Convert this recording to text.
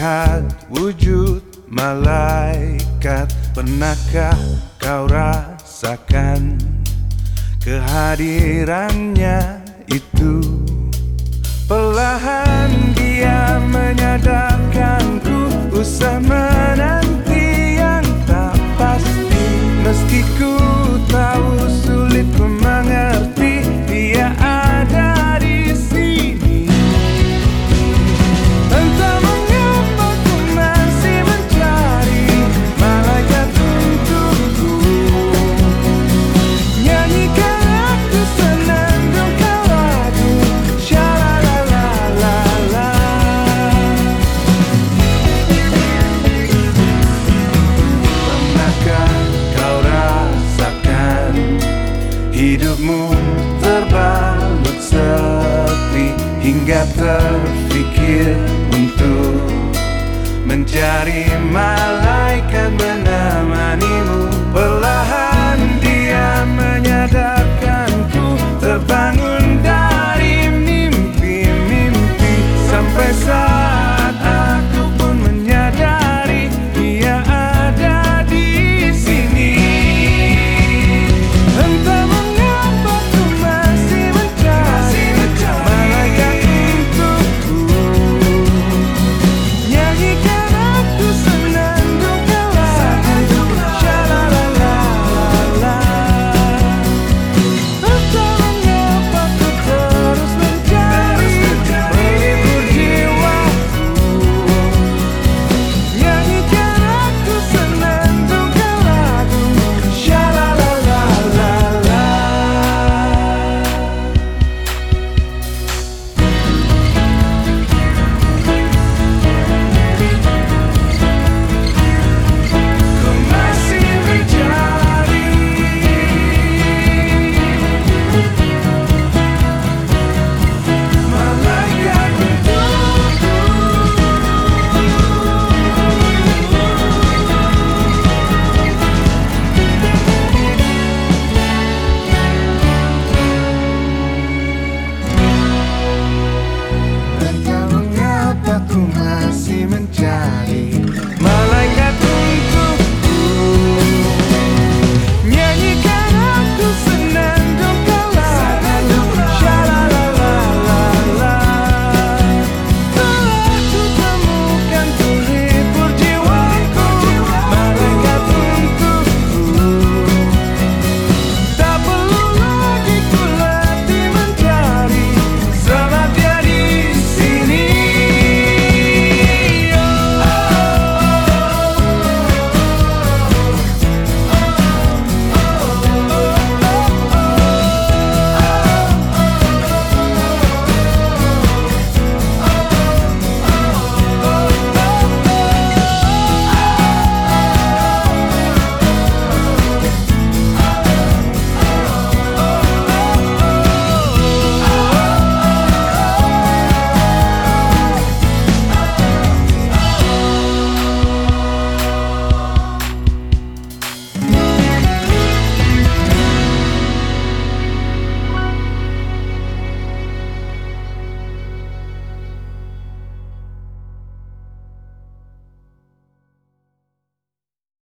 melihat wujud malaikat? Pernahkah kau rasakan kehadirannya itu? Perlahan dia menyadarkanku Usah menanti yang tak pasti Meski ku tahu sulit mengerti Hingga terfikir untuk Mencari malaikat menemanimu Perlahan